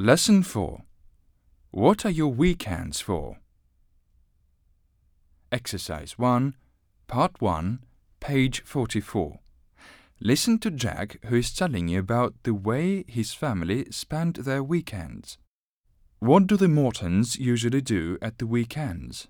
Lesson 4 What are your weekends for? Exercise 1, Part 1, page 44. Listen to Jack, who is telling you about the way his family spend their weekends. What do the Mortons usually do at the weekends?